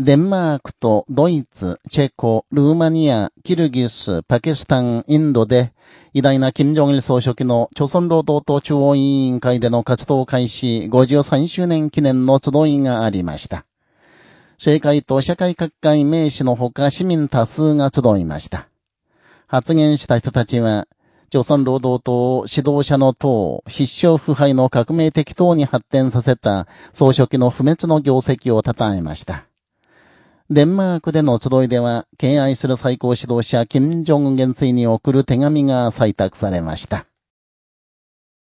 デンマークとドイツ、チェコ、ルーマニア、キルギス、パキスタン、インドで、偉大な金正日総書記の朝鮮労働党中央委員会での活動開始53周年記念の集いがありました。政界と社会各界名士のほか市民多数が集いました。発言した人たちは、朝鮮労働党指導者の党、必勝腐敗の革命的党に発展させた総書記の不滅の業績を称えました。デンマークでの集いでは、敬愛する最高指導者、金正恩元帥に送る手紙が採択されました。